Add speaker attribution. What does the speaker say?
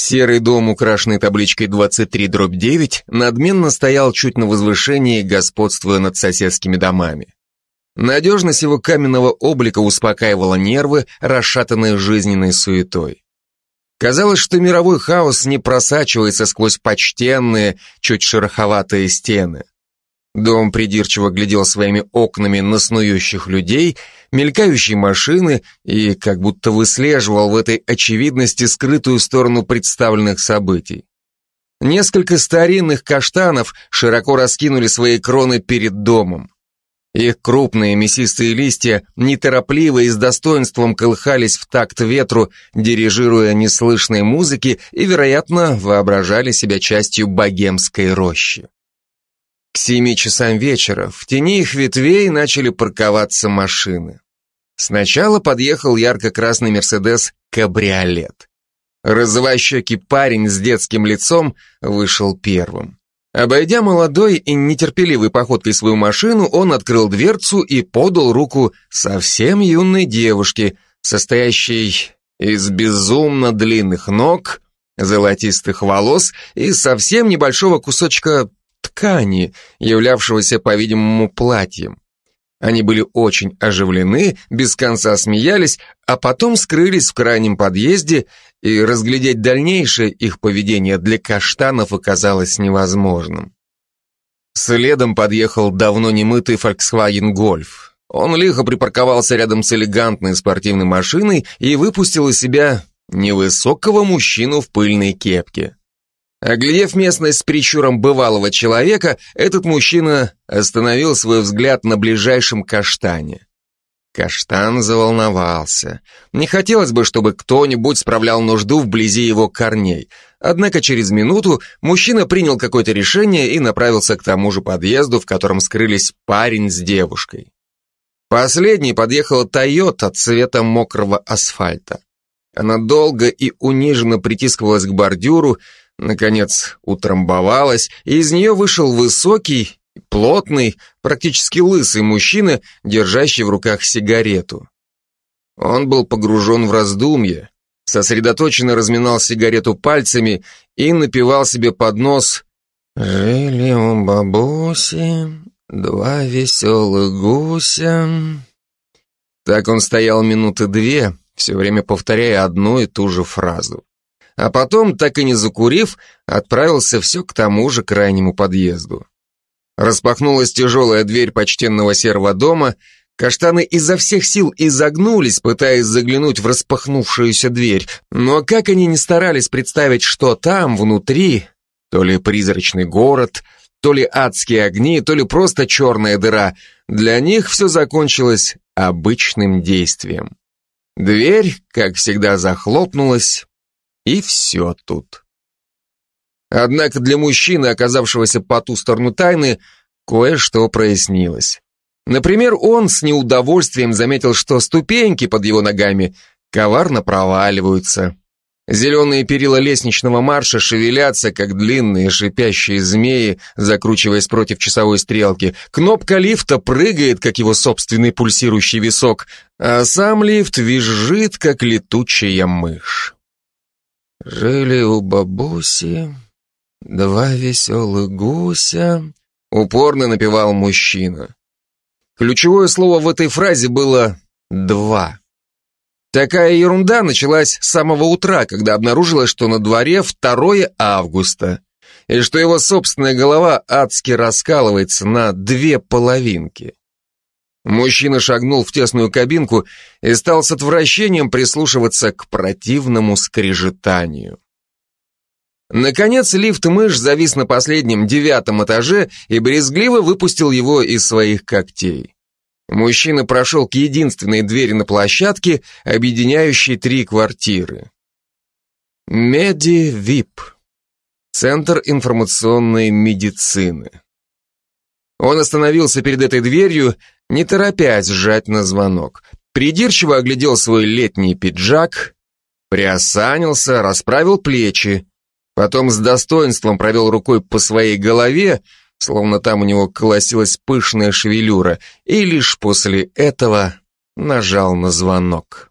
Speaker 1: Серый дом, украшенный табличкой 23 дробь 9, надменно стоял чуть на возвышении, господствуя над соседскими домами. Надежность его каменного облика успокаивала нервы, расшатанные жизненной суетой. Казалось, что мировой хаос не просачивается сквозь почтенные, чуть шероховатые стены. Дом придирчиво глядел своими окнами на снующих людей, мелькающие машины и как будто выслеживал в этой очевидности скрытую сторону представленных событий. Несколько старинных каштанов широко раскинули свои кроны перед домом. Их крупные мясистые листья неторопливо и с достоинством колыхались в такт ветру, дирижируя неслышной музыки и, вероятно, воображали себя частью богемской рощи. К семи часам вечера в тени их ветвей начали парковаться машины. Сначала подъехал ярко-красный «Мерседес» «Кабриолет». Розовощекий парень с детским лицом вышел первым. Обойдя молодой и нетерпеливой походкой свою машину, он открыл дверцу и подал руку совсем юной девушке, состоящей из безумно длинных ног, золотистых волос и совсем небольшого кусочка ткани, являвшегося, по-видимому, платьем. Они были очень оживлены, без конца смеялись, а потом скрылись в крайнем подъезде, и разглядеть дальнейшее их поведение для каштанов оказалось невозможным. Следом подъехал давно немытый Volkswagen Golf. Он лихо припарковался рядом с элегантной спортивной машиной и выпустил из себя невысокого мужчину в пыльной кепке. Оглядев местность с прищуром бывалого человека, этот мужчина остановил свой взгляд на ближайшем каштане. Каштан заволновался. Не хотелось бы, чтобы кто-нибудь справлял нужду вблизи его корней. Однако через минуту мужчина принял какое-то решение и направился к тому же подъезду, в котором скрылись парень с девушкой. Последней подъехала Тойота цвета мокрого асфальта. Она долго и униженно притискивалась к бордюру, наконец утрамбовалась, и из нее вышел высокий, плотный, практически лысый мужчина, держащий в руках сигарету. Он был погружен в раздумье, сосредоточенно разминал сигарету пальцами и напевал себе под нос «Жили у бабуси два веселых гуся». Так он стоял минуты две, все время повторяя одну и ту же фразу а потом, так и не закурив, отправился все к тому же крайнему подъезду. Распахнулась тяжелая дверь почтенного серого дома, каштаны изо всех сил изогнулись, пытаясь заглянуть в распахнувшуюся дверь, но как они ни старались представить, что там, внутри, то ли призрачный город, то ли адские огни, то ли просто черная дыра, для них все закончилось обычным действием. Дверь, как всегда, захлопнулась, и все тут. Однако для мужчины, оказавшегося по ту сторону тайны, кое-что прояснилось. Например, он с неудовольствием заметил, что ступеньки под его ногами коварно проваливаются. Зеленые перила лестничного марша шевелятся, как длинные шипящие змеи, закручиваясь против часовой стрелки. Кнопка лифта прыгает, как его собственный пульсирующий висок, а сам лифт визжит, как летучая мышь. Жили у бабуси два веселых гуся, упорно напевал мужчина. Ключевое слово в этой фразе было «два». Такая ерунда началась с самого утра, когда обнаружилось, что на дворе 2 августа, и что его собственная голова адски раскалывается на две половинки. Мужчина шагнул в тесную кабинку и стал с отвращением прислушиваться к противному скрежетанию. Наконец лифт-мышь завис на последнем девятом этаже и брезгливо выпустил его из своих когтей. Мужчина прошел к единственной двери на площадке, объединяющей три квартиры. Меди Вип. Центр информационной медицины. Он остановился перед этой дверью, не торопясь сжать на звонок. Придирчиво оглядел свой летний пиджак, приосанился, расправил плечи, потом с достоинством провел рукой по своей голове, словно там у него колосилась пышная шевелюра, и лишь после этого нажал на звонок.